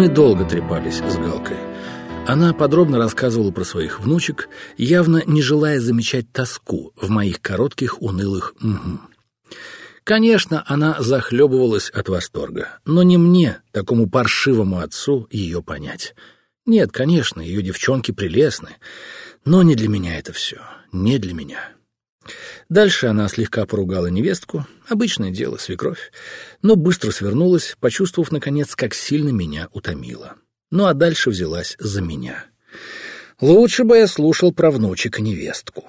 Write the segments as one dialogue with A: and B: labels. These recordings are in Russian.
A: Мы долго трепались с Галкой. Она подробно рассказывала про своих внучек, явно не желая замечать тоску в моих коротких унылых «угу». Конечно, она захлебывалась от восторга, но не мне, такому паршивому отцу, ее понять. Нет, конечно, ее девчонки прелестны, но не для меня это все, не для меня. Дальше она слегка поругала невестку, обычное дело, свекровь, но быстро свернулась, почувствовав, наконец, как сильно меня утомила. Ну а дальше взялась за меня. Лучше бы я слушал про внучек и невестку.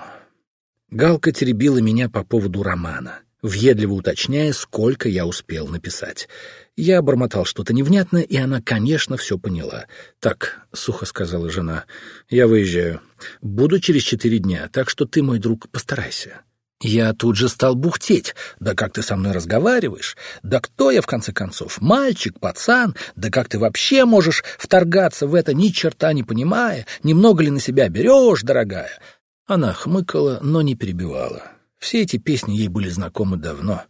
A: Галка теребила меня по поводу романа, въедливо уточняя, сколько я успел написать. Я бормотал что-то невнятное, и она, конечно, все поняла. «Так», — сухо сказала жена, — «я выезжаю. Буду через четыре дня, так что ты, мой друг, постарайся». Я тут же стал бухтеть. Да как ты со мной разговариваешь? Да кто я, в конце концов? Мальчик, пацан? Да как ты вообще можешь вторгаться в это, ни черта не понимая? Немного ли на себя берешь, дорогая?» Она хмыкала, но не перебивала. Все эти песни ей были знакомы давно,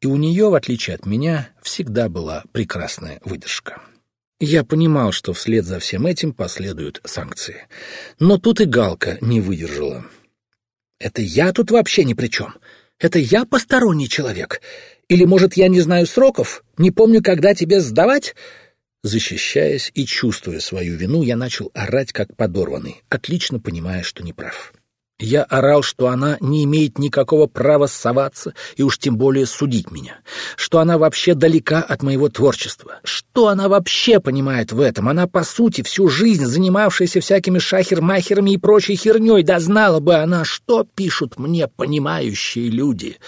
A: и у нее, в отличие от меня, всегда была прекрасная выдержка. Я понимал, что вслед за всем этим последуют санкции. Но тут и Галка не выдержала. Это я тут вообще ни при чем. Это я посторонний человек. Или, может, я не знаю сроков, не помню, когда тебе сдавать?» Защищаясь и чувствуя свою вину, я начал орать, как подорванный, отлично понимая, что не прав. Я орал, что она не имеет никакого права соваться и уж тем более судить меня, что она вообще далека от моего творчества, что она вообще понимает в этом. Она, по сути, всю жизнь занимавшаяся всякими шахер-махерами и прочей херней, да знала бы она, что пишут мне понимающие люди».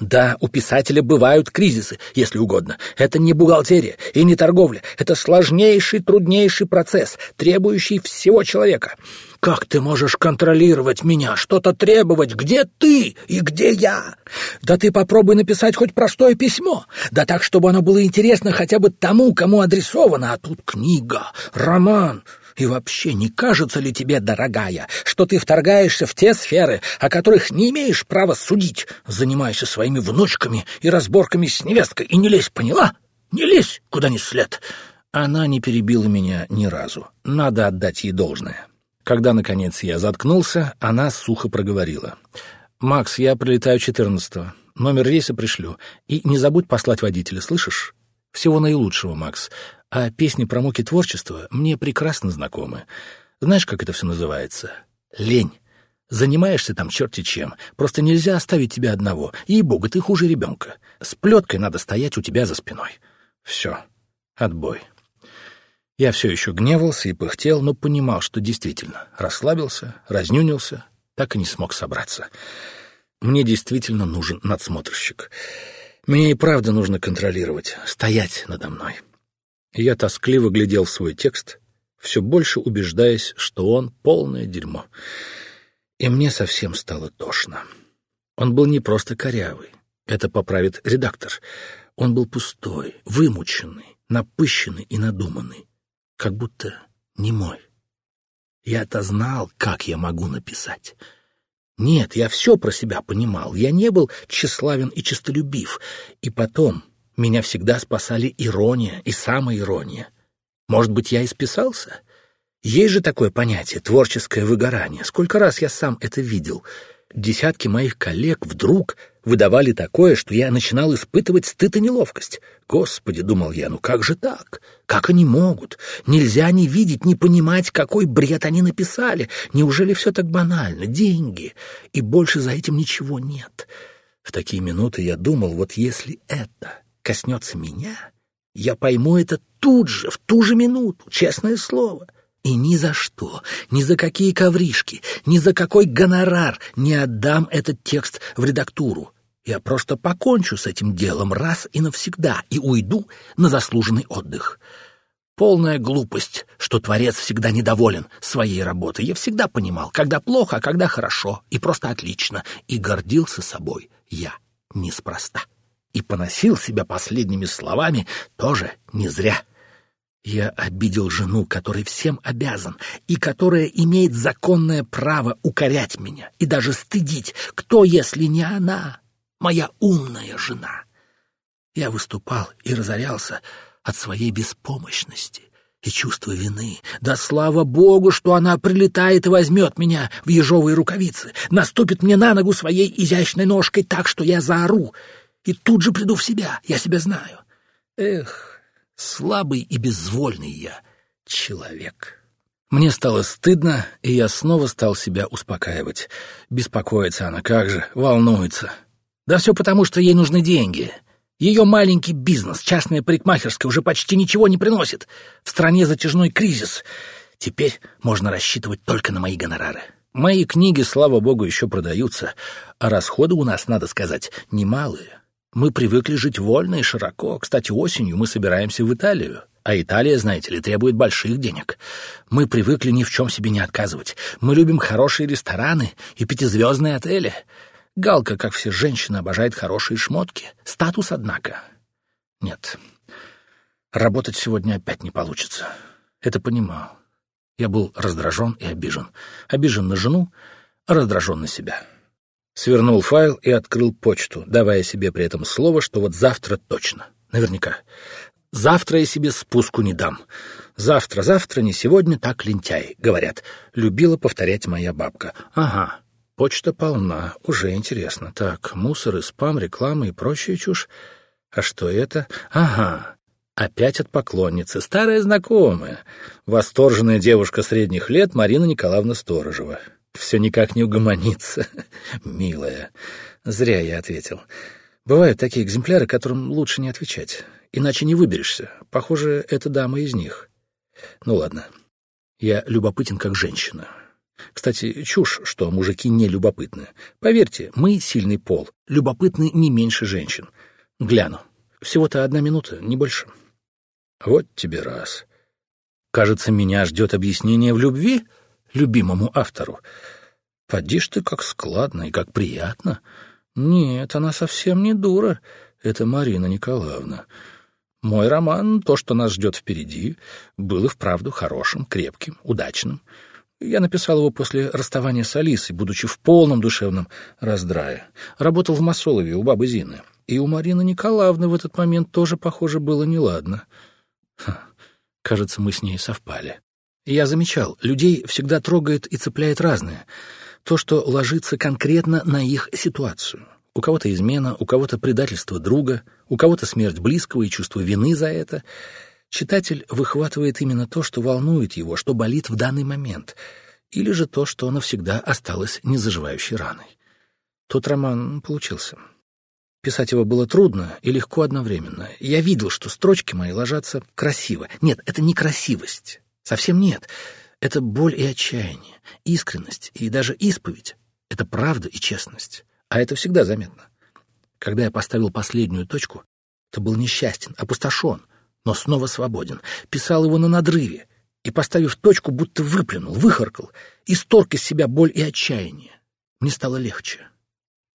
A: Да, у писателя бывают кризисы, если угодно. Это не бухгалтерия и не торговля. Это сложнейший, труднейший процесс, требующий всего человека. Как ты можешь контролировать меня, что-то требовать? Где ты и где я? Да ты попробуй написать хоть простое письмо. Да так, чтобы оно было интересно хотя бы тому, кому адресовано. А тут книга, роман... И вообще, не кажется ли тебе, дорогая, что ты вторгаешься в те сферы, о которых не имеешь права судить? Занимайся своими внучками и разборками с невесткой, и не лезь, поняла? Не лезь, куда ни след. Она не перебила меня ни разу. Надо отдать ей должное. Когда, наконец, я заткнулся, она сухо проговорила. «Макс, я прилетаю 14-го. Номер рейса пришлю. И не забудь послать водителя, слышишь? Всего наилучшего, Макс. А песни про муки творчества мне прекрасно знакомы. Знаешь, как это все называется? Лень. Занимаешься там черти чем. Просто нельзя оставить тебя одного. Ей-богу, ты хуже ребенка. С плеткой надо стоять у тебя за спиной. Все. Отбой. Я все еще гневался и пыхтел, но понимал, что действительно расслабился, разнюнился, так и не смог собраться. Мне действительно нужен надсмотрщик. Меня и правда нужно контролировать, стоять надо мной. Я тоскливо глядел в свой текст, все больше убеждаясь, что он полное дерьмо. И мне совсем стало тошно. Он был не просто корявый, это поправит редактор. Он был пустой, вымученный, напыщенный и надуманный, как будто не мой. Я-то знал, как я могу написать. Нет, я все про себя понимал. Я не был тщеславен и честолюбив. И потом меня всегда спасали ирония и самоирония. Может быть, я и списался? Есть же такое понятие — творческое выгорание. Сколько раз я сам это видел. Десятки моих коллег вдруг выдавали такое, что я начинал испытывать стыд и неловкость. Господи, думал я, ну как же так? Как они могут? Нельзя не видеть, не понимать, какой бред они написали. Неужели все так банально? Деньги. И больше за этим ничего нет. В такие минуты я думал, вот если это коснется меня, я пойму это тут же, в ту же минуту, честное слово. И ни за что, ни за какие ковришки, ни за какой гонорар не отдам этот текст в редактуру. Я просто покончу с этим делом раз и навсегда и уйду на заслуженный отдых. Полная глупость, что творец всегда недоволен своей работой. Я всегда понимал, когда плохо, а когда хорошо, и просто отлично, и гордился собой я неспроста и поносил себя последними словами тоже не зря. Я обидел жену, которой всем обязан, и которая имеет законное право укорять меня и даже стыдить. Кто, если не она, моя умная жена? Я выступал и разорялся от своей беспомощности. и чувство вины. Да слава богу, что она прилетает и возьмет меня в ежовые рукавицы, наступит мне на ногу своей изящной ножкой так, что я заору, и тут же приду в себя, я себя знаю. Эх, слабый и безвольный я человек. Мне стало стыдно, и я снова стал себя успокаивать. Беспокоится она, как же, волнуется. Да все потому, что ей нужны деньги. Ее маленький бизнес, частная парикмахерская, уже почти ничего не приносит. В стране затяжной кризис. Теперь можно рассчитывать только на мои гонорары. Мои книги, слава богу, еще продаются, а расходы у нас, надо сказать, немалые. Мы привыкли жить вольно и широко. Кстати, осенью мы собираемся в Италию. А Италия, знаете ли, требует больших денег. Мы привыкли ни в чем себе не отказывать. Мы любим хорошие рестораны и пятизвездные отели. Галка, как все женщины, обожает хорошие шмотки. Статус, однако. Нет, работать сегодня опять не получится. Это понимал. Я был раздражен и обижен. Обижен на жену, раздражен на себя. Свернул файл и открыл почту, давая себе при этом слово, что вот завтра точно. Наверняка. Завтра я себе спуску не дам. Завтра, завтра, не сегодня, так лентяй, говорят. Любила повторять моя бабка. Ага, Почта полна, уже интересно. Так, мусор и спам, реклама и прочая чушь. А что это? Ага, опять от поклонницы, старая знакомая. Восторженная девушка средних лет Марина Николаевна Сторожева. Все никак не угомонится. Милая. Зря я ответил. Бывают такие экземпляры, которым лучше не отвечать. Иначе не выберешься. Похоже, это дама из них. Ну ладно. Я любопытен как женщина. Кстати, чушь, что мужики не любопытны. Поверьте, мы сильный пол, любопытны не меньше женщин. Гляну. Всего-то одна минута, не больше. Вот тебе раз. Кажется, меня ждет объяснение в любви любимому автору. Поди ж ты, как складно и как приятно. Нет, она совсем не дура. Это Марина Николаевна. Мой роман, то, что нас ждет впереди, был и вправду хорошим, крепким, удачным. Я написал его после расставания с Алисой, будучи в полном душевном раздрае. Работал в Масолове у бабы Зины. И у Марины Николаевны в этот момент тоже, похоже, было неладно. Ха, кажется, мы с ней совпали. Я замечал, людей всегда трогает и цепляет разное. То, что ложится конкретно на их ситуацию. У кого-то измена, у кого-то предательство друга, у кого-то смерть близкого и чувство вины за это — Читатель выхватывает именно то, что волнует его, что болит в данный момент, или же то, что навсегда осталось незаживающей раной. Тот роман получился. Писать его было трудно и легко одновременно. Я видел, что строчки мои ложатся красиво. Нет, это не красивость. Совсем нет. Это боль и отчаяние, искренность и даже исповедь. Это правда и честность. А это всегда заметно. Когда я поставил последнюю точку, то был несчастен, опустошен — но снова свободен. Писал его на надрыве и, поставив точку, будто выплюнул, выхаркал, исторг из себя боль и отчаяние. Мне стало легче.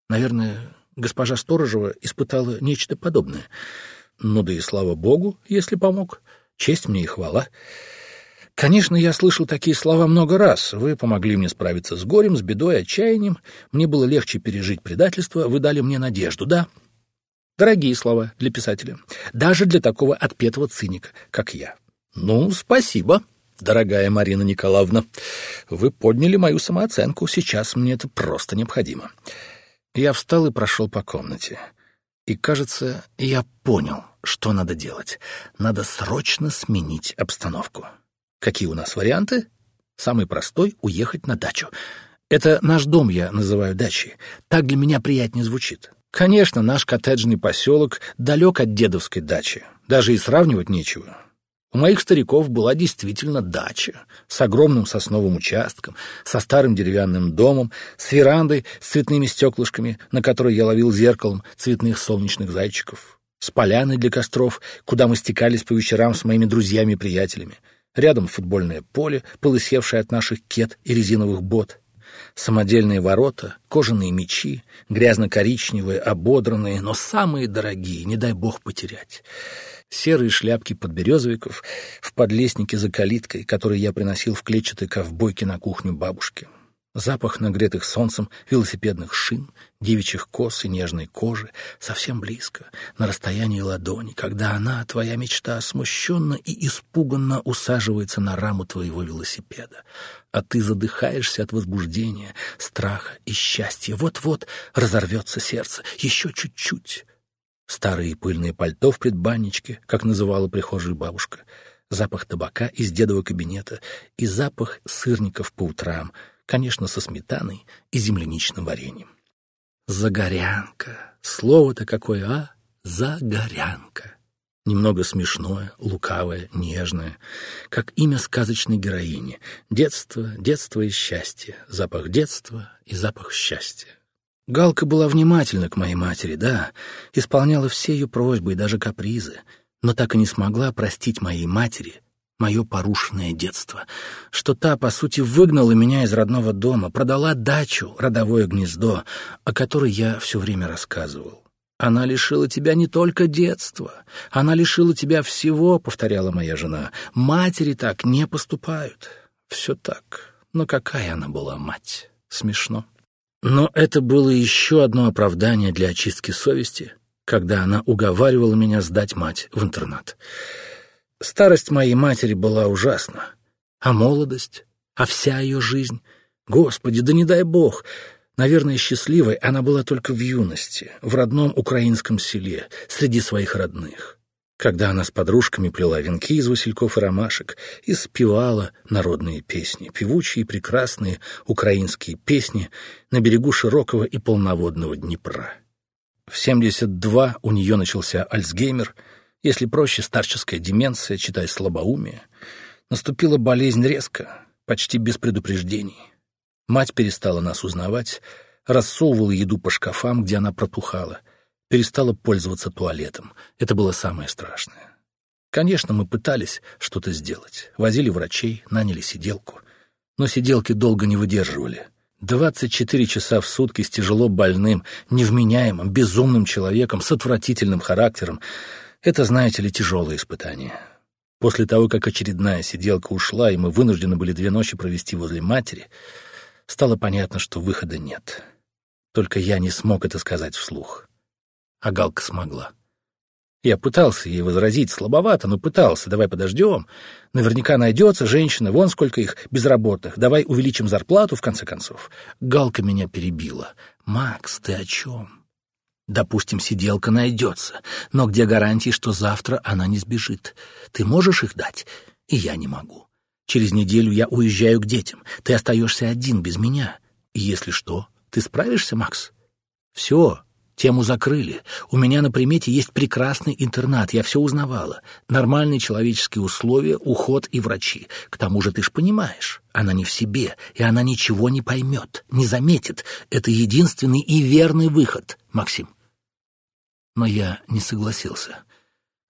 A: Наверное, госпожа Сторожева испытала нечто подобное. Ну да и слава богу, если помог. Честь мне и хвала. Конечно, я слышал такие слова много раз. Вы помогли мне справиться с горем, с бедой, отчаянием. Мне было легче пережить предательство. Вы дали мне надежду. Да, Дорогие слова для писателя, даже для такого отпетого циника, как я. Ну, спасибо, дорогая Марина Николаевна. Вы подняли мою самооценку, сейчас мне это просто необходимо. Я встал и прошел по комнате. И, кажется, я понял, что надо делать. Надо срочно сменить обстановку. Какие у нас варианты? Самый простой — уехать на дачу. Это наш дом я называю дачей. Так для меня приятнее звучит. Конечно, наш коттеджный поселок далек от дедовской дачи, даже и сравнивать нечего. У моих стариков была действительно дача с огромным сосновым участком, со старым деревянным домом, с верандой с цветными стеклышками, на которой я ловил зеркалом цветных солнечных зайчиков, с поляной для костров, куда мы стекались по вечерам с моими друзьями и приятелями. Рядом футбольное поле, полысевшее от наших кет и резиновых бот — Самодельные ворота, кожаные мечи, грязно-коричневые, ободранные, но самые дорогие, не дай бог потерять. Серые шляпки подберезовиков в подлестнике за калиткой, который я приносил в клетчатой ковбойке на кухню бабушки. Запах нагретых солнцем велосипедных шин, девичьих кос и нежной кожи совсем близко, на расстоянии ладони, когда она, твоя мечта, смущенно и испуганно усаживается на раму твоего велосипеда, а ты задыхаешься от возбуждения, страха и счастья. Вот-вот разорвется сердце, еще чуть-чуть. Старые пыльные пальто в предбанничке, как называла прихожую бабушка, запах табака из дедового кабинета и запах сырников по утрам — конечно, со сметаной и земляничным вареньем. Загорянка. Слово-то какое, а? Загорянка. Немного смешное, лукавое, нежное, как имя сказочной героини. Детство, детство и счастье, запах детства и запах счастья. Галка была внимательна к моей матери, да, исполняла все ее просьбы и даже капризы, но так и не смогла простить моей матери мое порушенное детство, что та, по сути, выгнала меня из родного дома, продала дачу, родовое гнездо, о которой я все время рассказывал. «Она лишила тебя не только детства, она лишила тебя всего», — повторяла моя жена. «Матери так не поступают». Все так. Но какая она была мать? Смешно. Но это было еще одно оправдание для очистки совести, когда она уговаривала меня сдать мать в интернат. Старость моей матери была ужасна. А молодость? А вся ее жизнь? Господи, да не дай бог! Наверное, счастливой она была только в юности, в родном украинском селе, среди своих родных. Когда она с подружками плела венки из васильков и ромашек и спевала народные песни, певучие и прекрасные украинские песни на берегу широкого и полноводного Днепра. В 72 у нее начался Альцгеймер — если проще, старческая деменция, читай слабоумие. Наступила болезнь резко, почти без предупреждений. Мать перестала нас узнавать, рассовывала еду по шкафам, где она протухала, перестала пользоваться туалетом. Это было самое страшное. Конечно, мы пытались что-то сделать. Возили врачей, наняли сиделку. Но сиделки долго не выдерживали. 24 часа в сутки с тяжело больным, невменяемым, безумным человеком с отвратительным характером — это, знаете ли, тяжелое испытание. После того, как очередная сиделка ушла, и мы вынуждены были две ночи провести возле матери, стало понятно, что выхода нет. Только я не смог это сказать вслух. А Галка смогла. Я пытался ей возразить, слабовато, но пытался. Давай подождем. Наверняка найдется женщина, вон сколько их безработных. Давай увеличим зарплату, в конце концов. Галка меня перебила. «Макс, ты о чем? Допустим, сиделка найдется, но где гарантии, что завтра она не сбежит? Ты можешь их дать? И я не могу. Через неделю я уезжаю к детям. Ты остаешься один без меня. И если что, ты справишься, Макс? Все, тему закрыли. У меня на примете есть прекрасный интернат, я все узнавала. Нормальные человеческие условия, уход и врачи. К тому же ты ж понимаешь, она не в себе, и она ничего не поймет, не заметит. Это единственный и верный выход, Максим но я не согласился.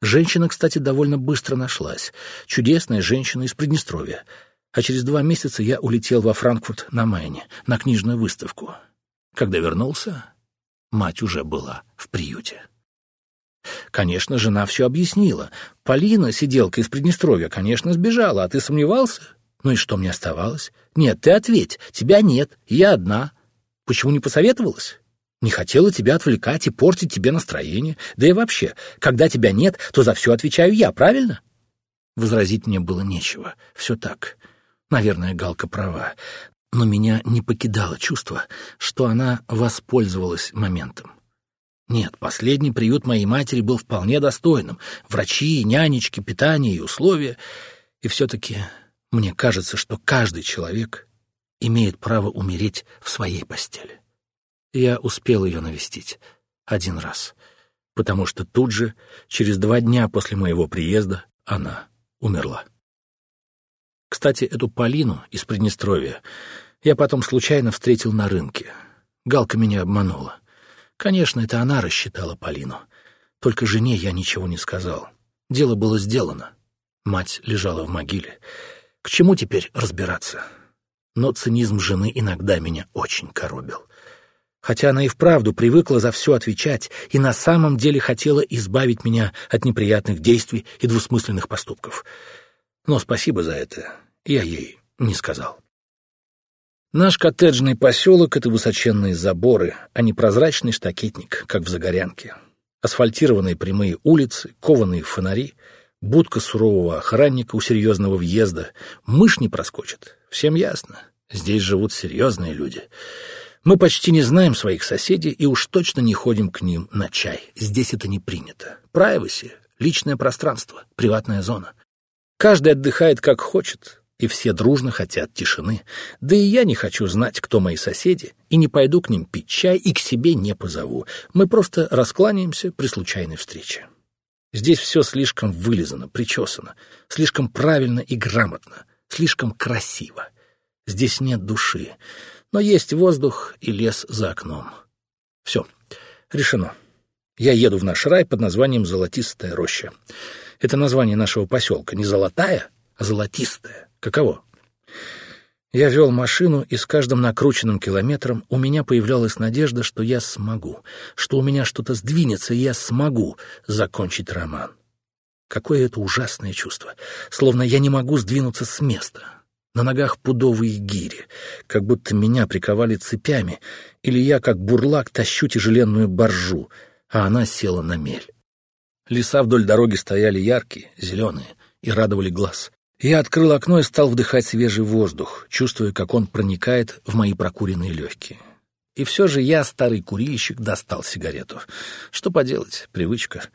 A: Женщина, кстати, довольно быстро нашлась. Чудесная женщина из Приднестровья. А через два месяца я улетел во Франкфурт на Майне, на книжную выставку. Когда вернулся, мать уже была в приюте. Конечно, жена все объяснила. Полина, сиделка из Приднестровья, конечно, сбежала, а ты сомневался? Ну и что мне оставалось? Нет, ты ответь, тебя нет, я одна. Почему не посоветовалась? Не хотела тебя отвлекать и портить тебе настроение. Да и вообще, когда тебя нет, то за все отвечаю я, правильно? Возразить мне было нечего. Все так. Наверное, Галка права. Но меня не покидало чувство, что она воспользовалась моментом. Нет, последний приют моей матери был вполне достойным. Врачи, нянечки, питание и условия. И все-таки мне кажется, что каждый человек имеет право умереть в своей постели. Я успел ее навестить один раз, потому что тут же, через два дня после моего приезда, она умерла. Кстати, эту Полину из Приднестровья я потом случайно встретил на рынке. Галка меня обманула. Конечно, это она рассчитала Полину. Только жене я ничего не сказал. Дело было сделано. Мать лежала в могиле. К чему теперь разбираться? Но цинизм жены иногда меня очень коробил хотя она и вправду привыкла за все отвечать и на самом деле хотела избавить меня от неприятных действий и двусмысленных поступков. Но спасибо за это я ей не сказал. Наш коттеджный поселок — это высоченные заборы, а не прозрачный штакетник, как в Загорянке. Асфальтированные прямые улицы, кованые фонари, будка сурового охранника у серьезного въезда. Мышь не проскочит. Всем ясно. Здесь живут серьезные люди. Мы почти не знаем своих соседей и уж точно не ходим к ним на чай. Здесь это не принято. Прайваси, личное пространство, приватная зона. Каждый отдыхает как хочет, и все дружно хотят тишины. Да и я не хочу знать, кто мои соседи, и не пойду к ним пить чай и к себе не позову. Мы просто раскланяемся при случайной встрече. Здесь все слишком вылизано, причесано, слишком правильно и грамотно, слишком красиво. Здесь нет души, но есть воздух и лес за окном. Все, решено. Я еду в наш рай под названием «Золотистая роща». Это название нашего поселка не «Золотая», а «Золотистая». Каково? Я вел машину, и с каждым накрученным километром у меня появлялась надежда, что я смогу, что у меня что-то сдвинется, и я смогу закончить роман. Какое это ужасное чувство, словно я не могу сдвинуться с места. На ногах пудовые гири, как будто меня приковали цепями, или я, как бурлак, тащу тяжеленную боржу, а она села на мель. Леса вдоль дороги стояли яркие, зеленые, и радовали глаз. Я открыл окно и стал вдыхать свежий воздух, чувствуя, как он проникает в мои прокуренные легкие. И все же я, старый курильщик, достал сигарету. Что поделать, привычка.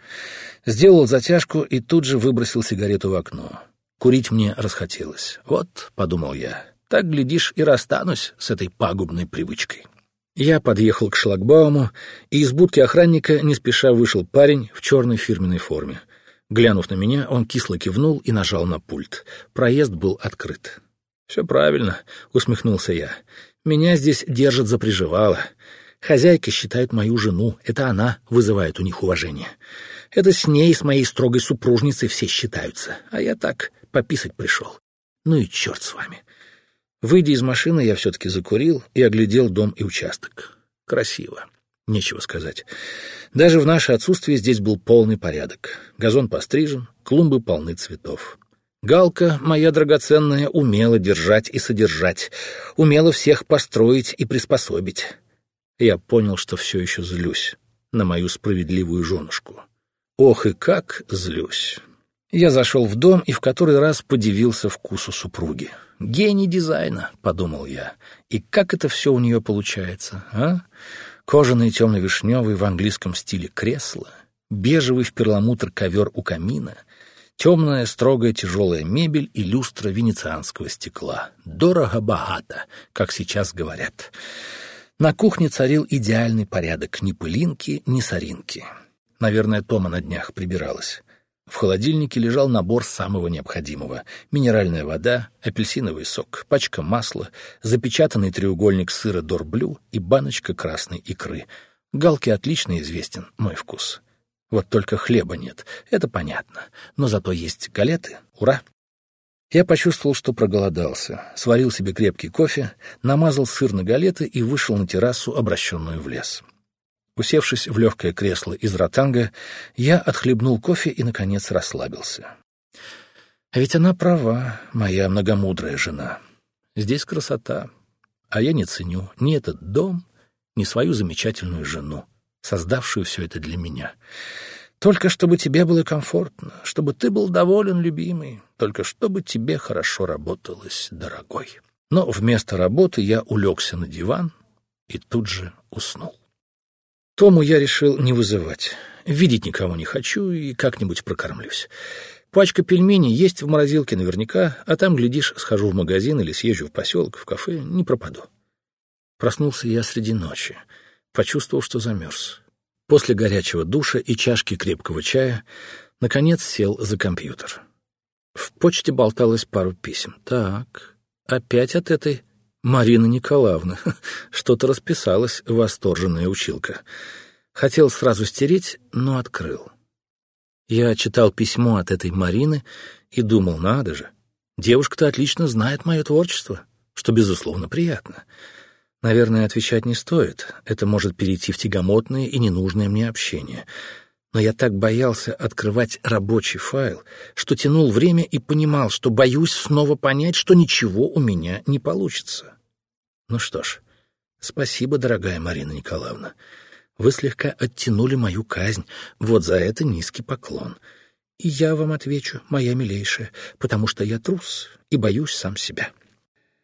A: Сделал затяжку и тут же выбросил сигарету в окно. Курить мне расхотелось. Вот, — подумал я, — так, глядишь, и расстанусь с этой пагубной привычкой. Я подъехал к шлагбауму, и из будки охранника не спеша вышел парень в черной фирменной форме. Глянув на меня, он кисло кивнул и нажал на пульт. Проезд был открыт. «Все правильно», — усмехнулся я. «Меня здесь держат за приживало. Хозяйка считает мою жену. Это она вызывает у них уважение. Это с ней, с моей строгой супружницей все считаются. А я так пописать пришел. Ну и черт с вами». Выйдя из машины, я все-таки закурил и оглядел дом и участок. Красиво. Нечего сказать. Даже в наше отсутствие здесь был полный порядок. Газон пострижен, клумбы полны цветов. Галка, моя драгоценная, умела держать и содержать, умела всех построить и приспособить. Я понял, что все еще злюсь на мою справедливую женушку. Ох и как злюсь. Я зашел в дом и в который раз подивился вкусу супруги. «Гений дизайна», — подумал я. «И как это все у нее получается, а?» Кожаный темно-вишневый в английском стиле кресло, бежевый в перламутр ковер у камина, темная, строгая, тяжелая мебель и люстра венецианского стекла. Дорого-богато, как сейчас говорят. На кухне царил идеальный порядок, ни пылинки, ни соринки. Наверное, Тома на днях прибиралась. В холодильнике лежал набор самого необходимого. Минеральная вода, апельсиновый сок, пачка масла, запечатанный треугольник сыра дорблю и баночка красной икры. Галке отлично известен мой вкус. Вот только хлеба нет, это понятно. Но зато есть галеты. Ура! Я почувствовал, что проголодался, сварил себе крепкий кофе, намазал сыр на галеты и вышел на террасу, обращенную в лес. Усевшись в легкое кресло из ротанга, я отхлебнул кофе и, наконец, расслабился. А ведь она права, моя многомудрая жена. Здесь красота, а я не ценю ни этот дом, ни свою замечательную жену, создавшую все это для меня. Только чтобы тебе было комфортно, чтобы ты был доволен, любимый, только чтобы тебе хорошо работалось, дорогой. Но вместо работы я улегся на диван и тут же уснул. Тому я решил не вызывать. Видеть никого не хочу и как-нибудь прокормлюсь. Пачка пельменей есть в морозилке наверняка, а там, глядишь, схожу в магазин или съезжу в поселок, в кафе, не пропаду. Проснулся я среди ночи. Почувствовал, что замерз. После горячего душа и чашки крепкого чая, наконец, сел за компьютер. В почте болталось пару писем. Так, опять от этой Марина Николаевна. Что-то расписалась восторженная училка. Хотел сразу стереть, но открыл. Я читал письмо от этой Марины и думал, надо же, девушка-то отлично знает мое творчество, что, безусловно, приятно. Наверное, отвечать не стоит. Это может перейти в тягомотное и ненужное мне общение. Но я так боялся открывать рабочий файл, что тянул время и понимал, что боюсь снова понять, что ничего у меня не получится. Ну что ж, спасибо, дорогая Марина Николаевна. Вы слегка оттянули мою казнь. Вот за это низкий поклон. И я вам отвечу, моя милейшая, потому что я трус и боюсь сам себя.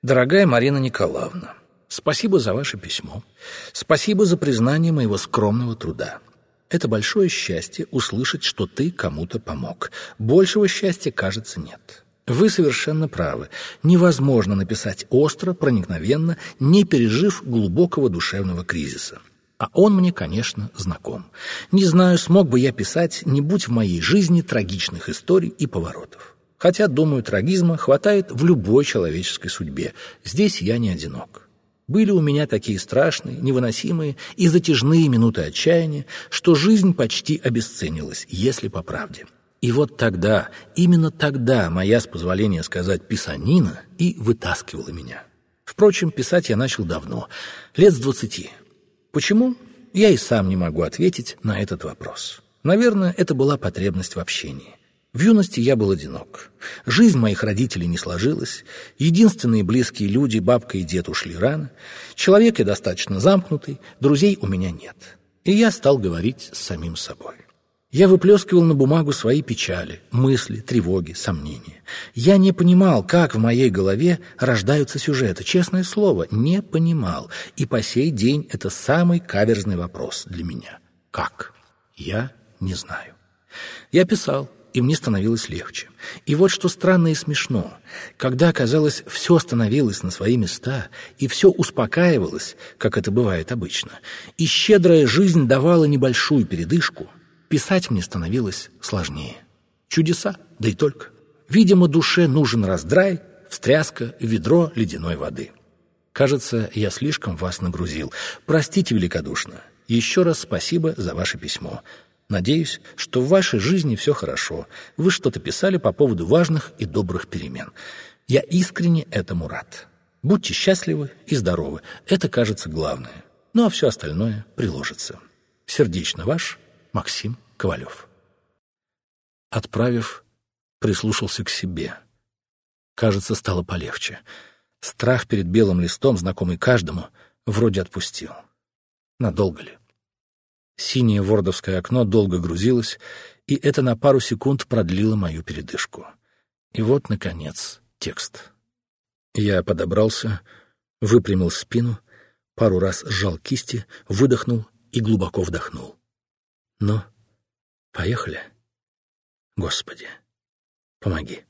A: Дорогая Марина Николаевна, спасибо за ваше письмо. Спасибо за признание моего скромного труда. Это большое счастье услышать, что ты кому-то помог. Большего счастья, кажется, нет. Вы совершенно правы. Невозможно написать остро, проникновенно, не пережив глубокого душевного кризиса. А он мне, конечно, знаком. Не знаю, смог бы я писать, не будь в моей жизни трагичных историй и поворотов. Хотя, думаю, трагизма хватает в любой человеческой судьбе. Здесь я не одинок. Были у меня такие страшные, невыносимые и затяжные минуты отчаяния, что жизнь почти обесценилась, если по правде. И вот тогда, именно тогда моя, с позволения сказать, писанина и вытаскивала меня. Впрочем, писать я начал давно, лет с двадцати. Почему? Я и сам не могу ответить на этот вопрос. Наверное, это была потребность в общении. В юности я был одинок. Жизнь моих родителей не сложилась. Единственные близкие люди, бабка и дед, ушли рано. Человек я достаточно замкнутый, друзей у меня нет. И я стал говорить с самим собой. Я выплескивал на бумагу свои печали, мысли, тревоги, сомнения. Я не понимал, как в моей голове рождаются сюжеты. Честное слово, не понимал. И по сей день это самый каверзный вопрос для меня. Как? Я не знаю. Я писал, и мне становилось легче. И вот что странно и смешно. Когда, казалось, все становилось на свои места, и все успокаивалось, как это бывает обычно, и щедрая жизнь давала небольшую передышку, писать мне становилось сложнее. Чудеса, да и только. Видимо, душе нужен раздрай, встряска, ведро ледяной воды. Кажется, я слишком вас нагрузил. Простите великодушно. Еще раз спасибо за ваше письмо. Надеюсь, что в вашей жизни все хорошо. Вы что-то писали по поводу важных и добрых перемен. Я искренне этому рад. Будьте счастливы и здоровы. Это, кажется, главное. Ну а все остальное приложится. Сердечно ваш Максим Ковалев. Отправив, прислушался к себе. Кажется, стало полегче. Страх перед белым листом, знакомый каждому, вроде отпустил. Надолго ли? Синее вордовское окно долго грузилось, и это на пару секунд продлило мою передышку. И вот, наконец, текст. Я подобрался, выпрямил спину, пару раз сжал кисти, выдохнул и глубоко вдохнул. Ну, поехали. Господи, помоги.